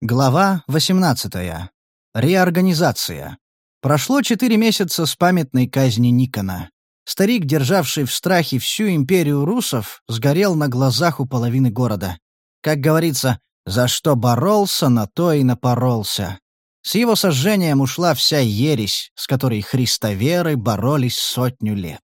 Глава 18. Реорганизация. Прошло четыре месяца с памятной казни Никона. Старик, державший в страхе всю империю русов, сгорел на глазах у половины города. Как говорится, за что боролся, на то и напоролся. С его сожжением ушла вся ересь, с которой христоверы боролись сотню лет.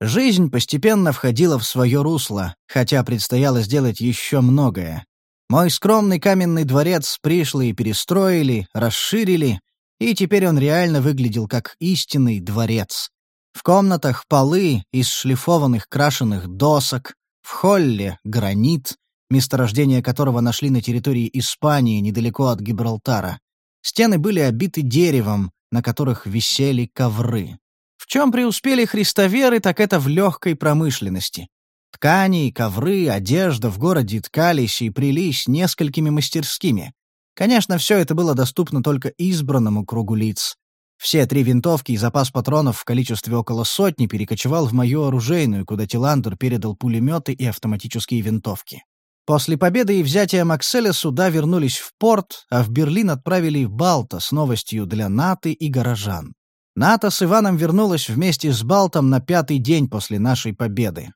Жизнь постепенно входила в свое русло, хотя предстояло сделать еще многое. Мой скромный каменный дворец пришлые перестроили, расширили, и теперь он реально выглядел как истинный дворец. В комнатах полы из шлифованных крашеных досок, в холле — гранит, месторождение которого нашли на территории Испании недалеко от Гибралтара. Стены были обиты деревом, на которых висели ковры. В чем преуспели христоверы, так это в легкой промышленности. Ткани, ковры, одежда в городе ткались и прились несколькими мастерскими. Конечно, все это было доступно только избранному кругу лиц. Все три винтовки и запас патронов в количестве около сотни перекочевал в мою оружейную, куда Тиландер передал пулеметы и автоматические винтовки. После победы и взятия Макселя суда вернулись в порт, а в Берлин отправили Балта с новостью для НАТО и горожан. НАТО с Иваном вернулась вместе с Балтом на пятый день после нашей победы.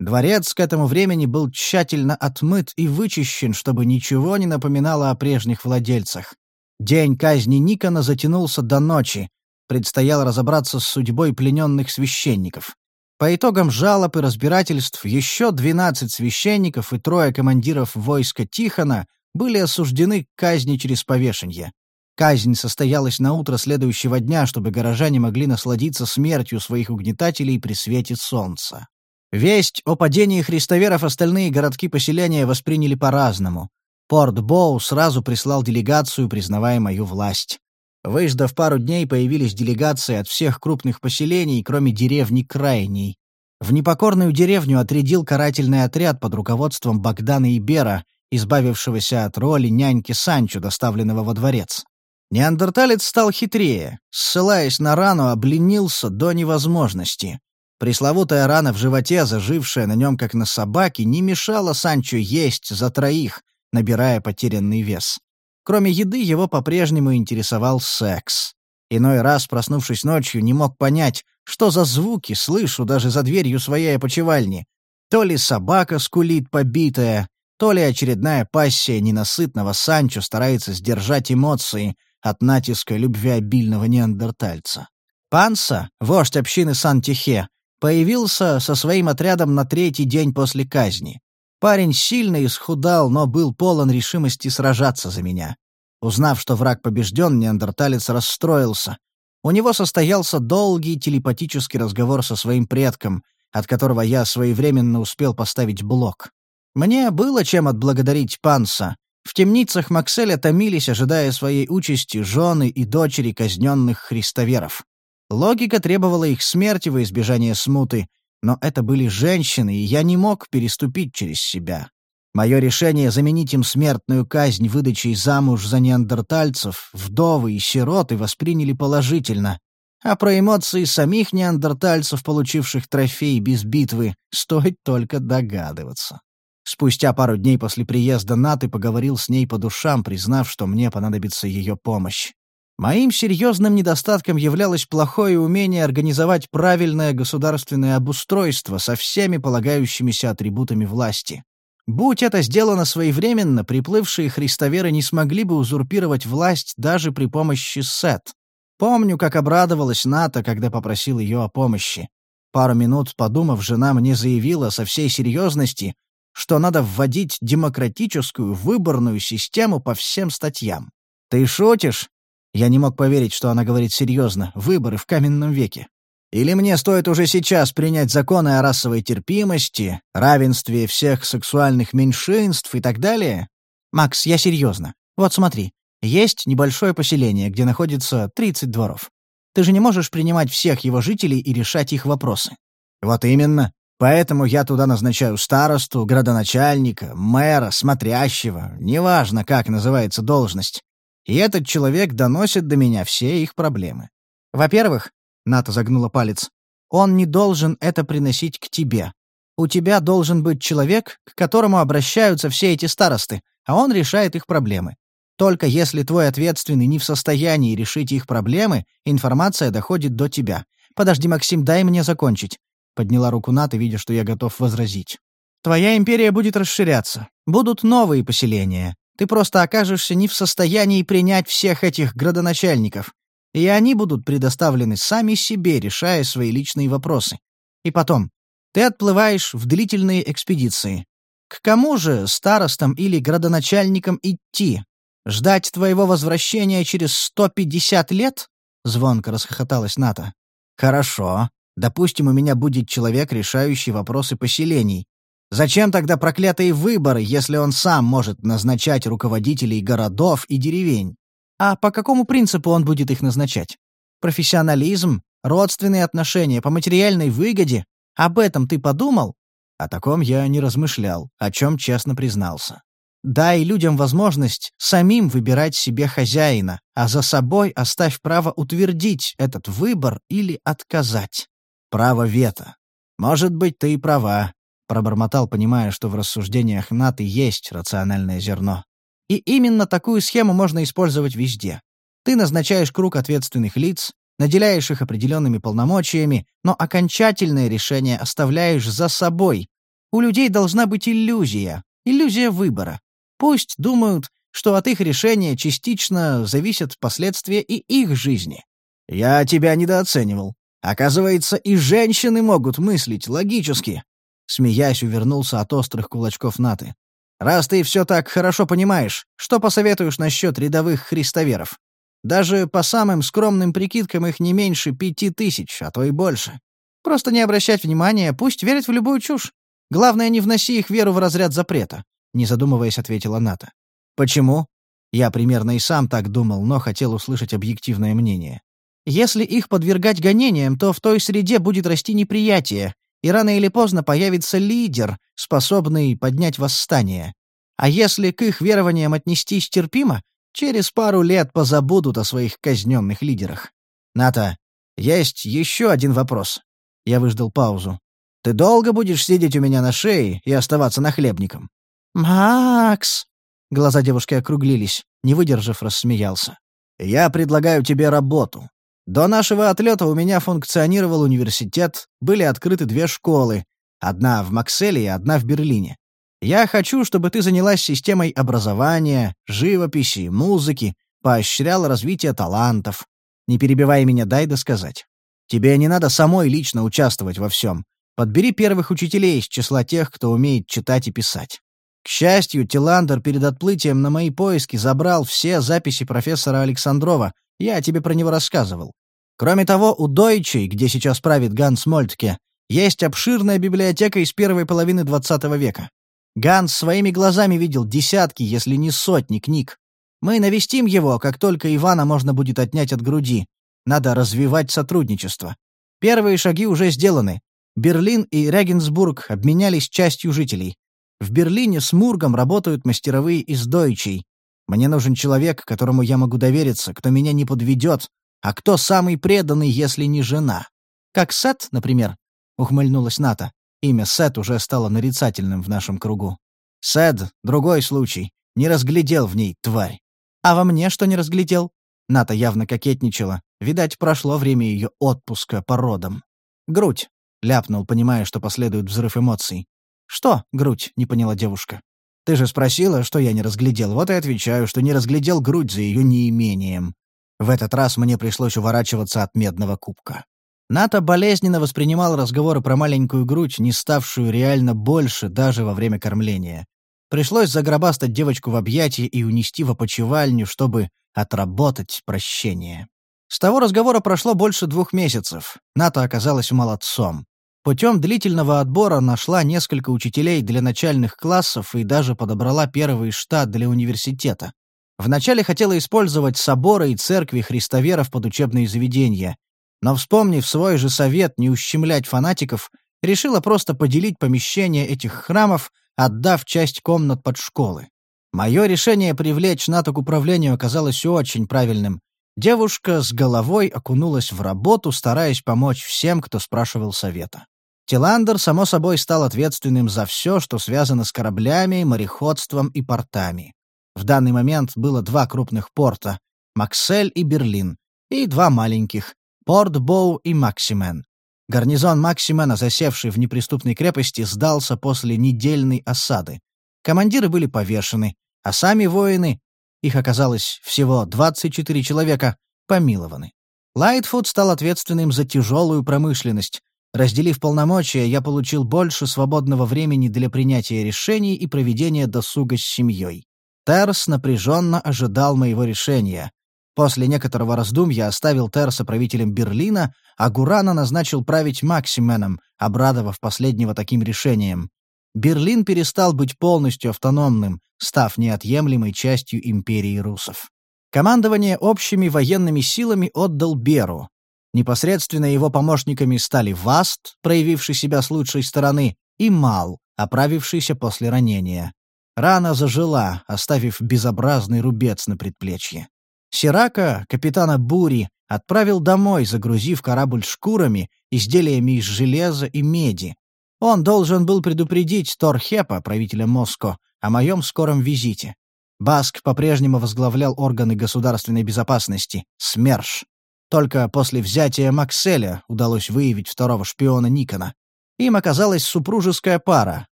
Дворец к этому времени был тщательно отмыт и вычищен, чтобы ничего не напоминало о прежних владельцах. День казни Никона затянулся до ночи. Предстояло разобраться с судьбой плененных священников. По итогам жалоб и разбирательств еще 12 священников и трое командиров войска Тихона были осуждены к казни через повешение. Казнь состоялась на утро следующего дня, чтобы горожане могли насладиться смертью своих угнетателей при свете солнца. Весть о падении христоверов остальные городки-поселения восприняли по-разному. Порт Боу сразу прислал делегацию, признавая мою власть. Выждав пару дней, появились делегации от всех крупных поселений, кроме деревни Крайней. В непокорную деревню отрядил карательный отряд под руководством Богдана Ибера, избавившегося от роли няньки Санчо, доставленного во дворец. Неандерталец стал хитрее, ссылаясь на рану, обленился до невозможности. Пресловутая рана в животе, зажившая на нем как на собаке, не мешала Санчо есть за троих, набирая потерянный вес. Кроме еды его по-прежнему интересовал секс. Иной раз, проснувшись ночью, не мог понять, что за звуки слышу даже за дверью своей опочивальни. То ли собака скулит побитая, то ли очередная пассия ненасытного Санчо старается сдержать эмоции от натиска любвеобильного неандертальца. Панса, вождь общины Сан-Тихе, Появился со своим отрядом на третий день после казни. Парень сильно исхудал, но был полон решимости сражаться за меня. Узнав, что враг побежден, неандерталец расстроился. У него состоялся долгий телепатический разговор со своим предком, от которого я своевременно успел поставить блок. Мне было чем отблагодарить Панса. В темницах Макселя томились, ожидая своей участи жены и дочери казненных христоверов. Логика требовала их смерти во избежание смуты, но это были женщины, и я не мог переступить через себя. Мое решение заменить им смертную казнь выдачей замуж за неандертальцев, вдовы и сироты восприняли положительно, а про эмоции самих неандертальцев, получивших трофей без битвы, стоит только догадываться. Спустя пару дней после приезда Наты поговорил с ней по душам, признав, что мне понадобится ее помощь. Моим серьезным недостатком являлось плохое умение организовать правильное государственное обустройство со всеми полагающимися атрибутами власти. Будь это сделано своевременно, приплывшие христоверы не смогли бы узурпировать власть даже при помощи Сет. Помню, как обрадовалась Ната, когда попросил ее о помощи. Пару минут подумав, жена мне заявила со всей серьезности, что надо вводить демократическую выборную систему по всем статьям. «Ты шутишь?» Я не мог поверить, что она говорит серьезно. Выборы в каменном веке. Или мне стоит уже сейчас принять законы о расовой терпимости, равенстве всех сексуальных меньшинств и так далее? Макс, я серьезно. Вот смотри. Есть небольшое поселение, где находится 30 дворов. Ты же не можешь принимать всех его жителей и решать их вопросы. Вот именно. Поэтому я туда назначаю старосту, градоначальника, мэра, смотрящего, неважно, как называется должность. И этот человек доносит до меня все их проблемы. Во-первых, Ната загнула палец, он не должен это приносить к тебе. У тебя должен быть человек, к которому обращаются все эти старосты, а он решает их проблемы. Только если твой ответственный не в состоянии решить их проблемы, информация доходит до тебя. Подожди, Максим, дай мне закончить. Подняла руку Ната, видя, что я готов возразить. Твоя империя будет расширяться. Будут новые поселения. Ты просто окажешься не в состоянии принять всех этих градоначальников. И они будут предоставлены сами себе, решая свои личные вопросы. И потом, ты отплываешь в длительные экспедиции. К кому же, старостам или градоначальникам, идти? Ждать твоего возвращения через 150 лет? Звонко расхохоталась Ната. Хорошо. Допустим, у меня будет человек, решающий вопросы поселений. Зачем тогда проклятые выборы, если он сам может назначать руководителей городов и деревень? А по какому принципу он будет их назначать? Профессионализм, родственные отношения, по материальной выгоде? Об этом ты подумал? О таком я не размышлял, о чем честно признался. Дай людям возможность самим выбирать себе хозяина, а за собой оставь право утвердить этот выбор или отказать. Право вето. Может быть, ты и права, Пробормотал, понимая, что в рассуждениях Наты есть рациональное зерно. И именно такую схему можно использовать везде. Ты назначаешь круг ответственных лиц, наделяешь их определенными полномочиями, но окончательное решение оставляешь за собой. У людей должна быть иллюзия, иллюзия выбора. Пусть думают, что от их решения частично зависят последствия и их жизни. Я тебя недооценивал. Оказывается, и женщины могут мыслить логически. Смеясь, увернулся от острых кулачков Наты. «Раз ты все так хорошо понимаешь, что посоветуешь насчет рядовых христоверов? Даже по самым скромным прикидкам их не меньше пяти тысяч, а то и больше. Просто не обращать внимания, пусть верят в любую чушь. Главное, не вноси их веру в разряд запрета», — не задумываясь, ответила Ната. «Почему?» Я примерно и сам так думал, но хотел услышать объективное мнение. Если их подвергать гонениям, то в той среде будет расти неприятие, и рано или поздно появится лидер, способный поднять восстание. А если к их верованиям отнестись терпимо, через пару лет позабудут о своих казненных лидерах. Ната, есть еще один вопрос. Я выждал паузу. Ты долго будешь сидеть у меня на шее и оставаться нахлебником? Макс! Глаза девушки округлились. Не выдержав, рассмеялся. Я предлагаю тебе работу. До нашего отлета у меня функционировал университет, были открыты две школы, одна в Макселе и одна в Берлине. Я хочу, чтобы ты занялась системой образования, живописи, музыки, поощряла развитие талантов. Не перебивай меня, дай досказать. Тебе не надо самой лично участвовать во всем. Подбери первых учителей из числа тех, кто умеет читать и писать. К счастью, Тиландер перед отплытием на мои поиски забрал все записи профессора Александрова, я тебе про него рассказывал. Кроме того, у Дойчей, где сейчас правит Ганс Мольтке, есть обширная библиотека из первой половины XX века. Ганс своими глазами видел десятки, если не сотни книг. Мы навестим его, как только Ивана можно будет отнять от груди. Надо развивать сотрудничество. Первые шаги уже сделаны. Берлин и Регенсбург обменялись частью жителей. В Берлине с Мургом работают мастеровые из Дойчей. Мне нужен человек, которому я могу довериться, кто меня не подведет, а кто самый преданный, если не жена? Как Сет, например?» — ухмыльнулась Ната. Имя Сет уже стало нарицательным в нашем кругу. «Сет — другой случай. Не разглядел в ней, тварь. А во мне что не разглядел?» Ната явно кокетничала. Видать, прошло время ее отпуска по родам. «Грудь», — ляпнул, понимая, что последует взрыв эмоций. «Что, грудь?» — не поняла девушка. «Ты же спросила, что я не разглядел. Вот и отвечаю, что не разглядел грудь за ее неимением. В этот раз мне пришлось уворачиваться от медного кубка. Ната болезненно воспринимал разговоры про маленькую грудь, не ставшую реально больше даже во время кормления. Пришлось загробастать девочку в объятии и унести в опочивальню, чтобы отработать прощение. С того разговора прошло больше двух месяцев. Ната оказалась молодцом. Путем длительного отбора нашла несколько учителей для начальных классов и даже подобрала первый штат для университета. Вначале хотела использовать соборы и церкви христоверов под учебные заведения, но, вспомнив свой же совет не ущемлять фанатиков, решила просто поделить помещение этих храмов, отдав часть комнат под школы. Мое решение привлечь НАТО к управлению оказалось очень правильным. Девушка с головой окунулась в работу, стараясь помочь всем, кто спрашивал совета. Тиландер, само собой, стал ответственным за все, что связано с кораблями, мореходством и портами. В данный момент было два крупных порта — Максель и Берлин, и два маленьких — Порт-Боу и Максимен. Гарнизон Максимена, засевший в неприступной крепости, сдался после недельной осады. Командиры были повешены, а сами воины, их оказалось всего 24 человека, помилованы. Лайтфуд стал ответственным за тяжелую промышленность. Разделив полномочия, я получил больше свободного времени для принятия решений и проведения досуга с семьей. Терс напряженно ожидал моего решения. После некоторого раздумья оставил Терса правителем Берлина, а Гурана назначил править Максименом, обрадовав последнего таким решением. Берлин перестал быть полностью автономным, став неотъемлемой частью империи русов. Командование общими военными силами отдал Беру. Непосредственно его помощниками стали Васт, проявивший себя с лучшей стороны, и Мал, оправившийся после ранения. Рана зажила, оставив безобразный рубец на предплечье. Сирака, капитана Бури, отправил домой, загрузив корабль шкурами, изделиями из железа и меди. Он должен был предупредить Торхепа, правителя Моско, о моем скором визите. Баск по-прежнему возглавлял органы государственной безопасности — СМЕРШ. Только после взятия Макселя удалось выявить второго шпиона Никона. Им оказалась супружеская пара.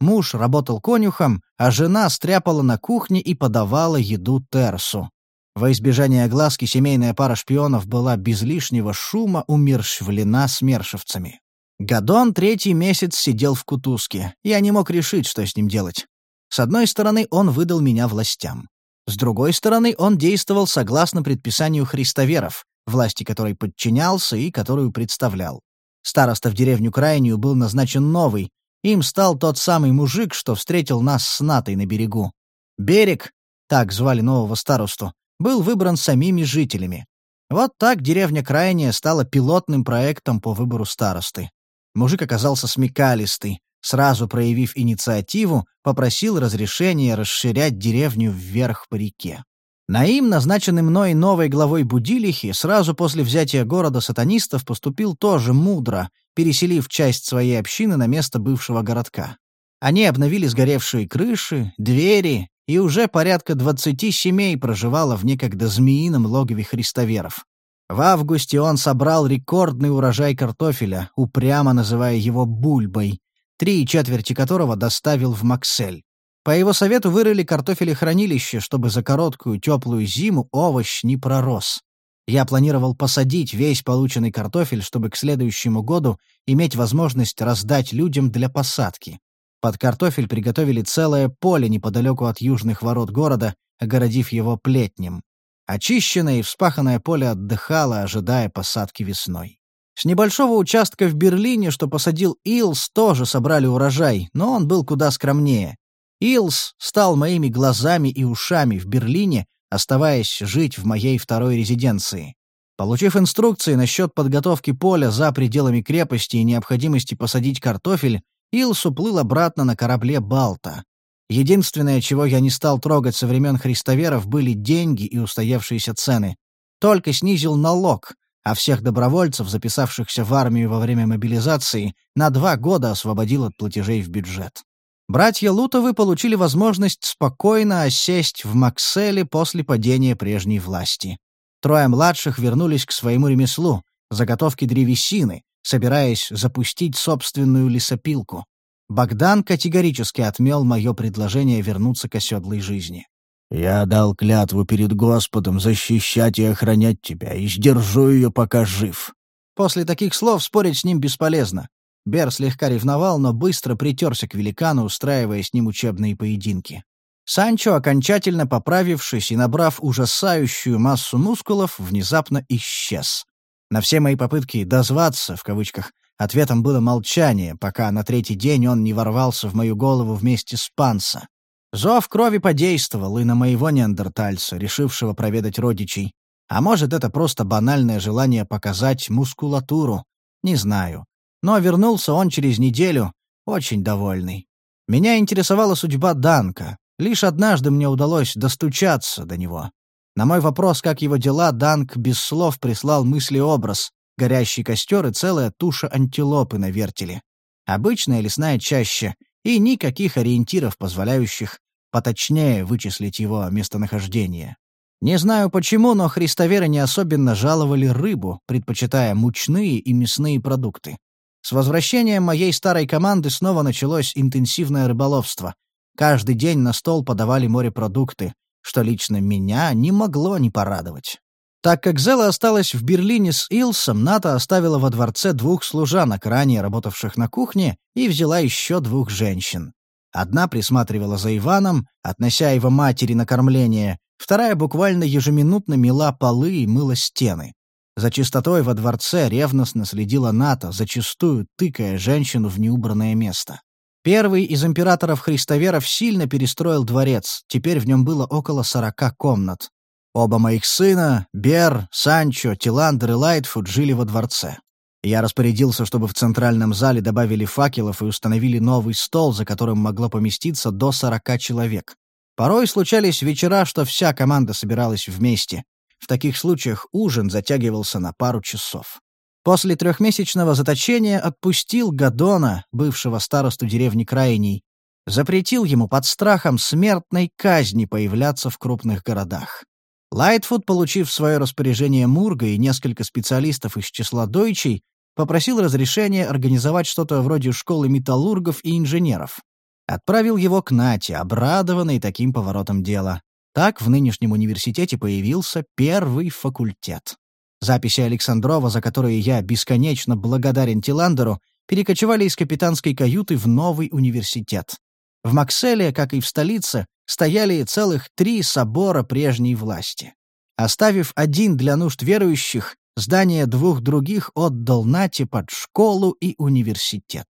Муж работал конюхом, а жена стряпала на кухне и подавала еду Терсу. Во избежание огласки семейная пара шпионов была без лишнего шума умерщвлена смершевцами. Гадон третий месяц сидел в кутузке. Я не мог решить, что с ним делать. С одной стороны, он выдал меня властям. С другой стороны, он действовал согласно предписанию христоверов, власти которой подчинялся и которую представлял. Староста в деревню Крайнюю был назначен новый. Им стал тот самый мужик, что встретил нас с Натой на берегу. Берег, так звали нового старосту, был выбран самими жителями. Вот так деревня Крайняя стала пилотным проектом по выбору старосты. Мужик оказался смекалистый, сразу проявив инициативу, попросил разрешения расширять деревню вверх по реке. Наим, назначенный мной новой главой Будилихи, сразу после взятия города сатанистов поступил тоже мудро, переселив часть своей общины на место бывшего городка. Они обновили сгоревшие крыши, двери, и уже порядка двадцати семей проживало в некогда змеином логове христоверов. В августе он собрал рекордный урожай картофеля, упрямо называя его бульбой, три четверти которого доставил в Максель. По его совету вырыли картофелехранилище, чтобы за короткую теплую зиму овощ не пророс. Я планировал посадить весь полученный картофель, чтобы к следующему году иметь возможность раздать людям для посадки. Под картофель приготовили целое поле неподалеку от южных ворот города, огородив его плетнем. Очищенное и вспаханное поле отдыхало, ожидая посадки весной. С небольшого участка в Берлине, что посадил Илс, тоже собрали урожай, но он был куда скромнее. Илс стал моими глазами и ушами в Берлине, оставаясь жить в моей второй резиденции. Получив инструкции насчет подготовки поля за пределами крепости и необходимости посадить картофель, Илс уплыл обратно на корабле «Балта». Единственное, чего я не стал трогать со времен христоверов, были деньги и устоявшиеся цены. Только снизил налог, а всех добровольцев, записавшихся в армию во время мобилизации, на два года освободил от платежей в бюджет. Братья Лутовы получили возможность спокойно осесть в Макселе после падения прежней власти. Трое младших вернулись к своему ремеслу — заготовке древесины, собираясь запустить собственную лесопилку. Богдан категорически отмел мое предложение вернуться к оседлой жизни. Я дал клятву перед Господом защищать и охранять тебя, и сдержу ее, пока жив». После таких слов спорить с ним бесполезно. Бер слегка ревновал, но быстро притерся к великану, устраивая с ним учебные поединки. Санчо, окончательно поправившись и набрав ужасающую массу мускулов, внезапно исчез. На все мои попытки «дозваться», в кавычках, ответом было молчание, пока на третий день он не ворвался в мою голову вместе с Панса. Зов крови подействовал и на моего неандертальца, решившего проведать родичей. А может, это просто банальное желание показать мускулатуру. Не знаю. Но вернулся он через неделю, очень довольный. Меня интересовала судьба Данка. Лишь однажды мне удалось достучаться до него. На мой вопрос, как его дела, Данк без слов прислал мыслеобраз, горящий костер и целая туша антилопы на вертеле. Обычная лесная чаща, и никаких ориентиров, позволяющих поточнее вычислить его местонахождение. Не знаю почему, но христоверы не особенно жаловали рыбу, предпочитая мучные и мясные продукты. С возвращением моей старой команды снова началось интенсивное рыболовство. Каждый день на стол подавали морепродукты, что лично меня не могло не порадовать. Так как Зела осталась в Берлине с Илсом, Ната оставила во дворце двух служанок, ранее работавших на кухне, и взяла еще двух женщин. Одна присматривала за Иваном, относя его матери на кормление, вторая буквально ежеминутно мела полы и мыла стены. За чистотой во дворце ревностно следила Ната, зачастую тыкая женщину в неубранное место. Первый из императоров-христоверов сильно перестроил дворец, теперь в нем было около сорока комнат. Оба моих сына, Бер, Санчо, Тиландер и Лайтфуд, жили во дворце. Я распорядился, чтобы в центральном зале добавили факелов и установили новый стол, за которым могло поместиться до сорока человек. Порой случались вечера, что вся команда собиралась вместе. В таких случаях ужин затягивался на пару часов. После трехмесячного заточения отпустил Гадона, бывшего старосту деревни Крайней, запретил ему под страхом смертной казни появляться в крупных городах. Лайтфуд, получив в свое распоряжение Мурга и несколько специалистов из числа дойчей, попросил разрешения организовать что-то вроде школы металлургов и инженеров. Отправил его к Нате, обрадованный таким поворотом дела. Так в нынешнем университете появился первый факультет. Записи Александрова, за которые я бесконечно благодарен Тиландеру, перекочевали из капитанской каюты в новый университет. В Макселе, как и в столице, стояли целых три собора прежней власти. Оставив один для нужд верующих, здание двух других отдал Нате под школу и университет.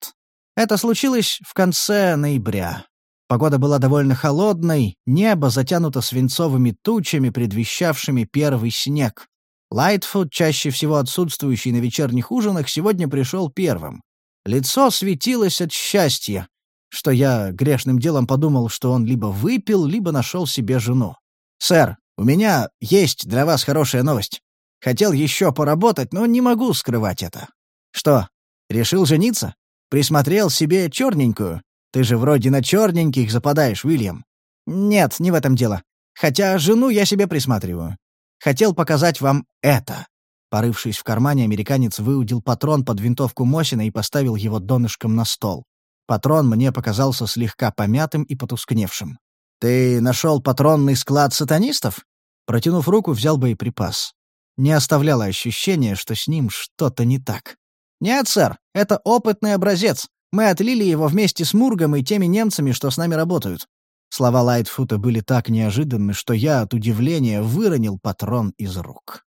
Это случилось в конце ноября. Погода была довольно холодной, небо затянуто свинцовыми тучами, предвещавшими первый снег. Лайтфуд, чаще всего отсутствующий на вечерних ужинах, сегодня пришел первым. Лицо светилось от счастья, что я грешным делом подумал, что он либо выпил, либо нашел себе жену. «Сэр, у меня есть для вас хорошая новость. Хотел еще поработать, но не могу скрывать это». «Что, решил жениться? Присмотрел себе черненькую? Ты же вроде на черненьких западаешь, Уильям». «Нет, не в этом дело. Хотя жену я себе присматриваю. Хотел показать вам это». Порывшись в кармане, американец выудил патрон под винтовку Мосина и поставил его донышком на стол. Патрон мне показался слегка помятым и потускневшим. «Ты нашел патронный склад сатанистов?» Протянув руку, взял боеприпас. Не оставляло ощущения, что с ним что-то не так. «Нет, сэр, это опытный образец. Мы отлили его вместе с Мургом и теми немцами, что с нами работают». Слова Лайтфута были так неожиданны, что я от удивления выронил патрон из рук.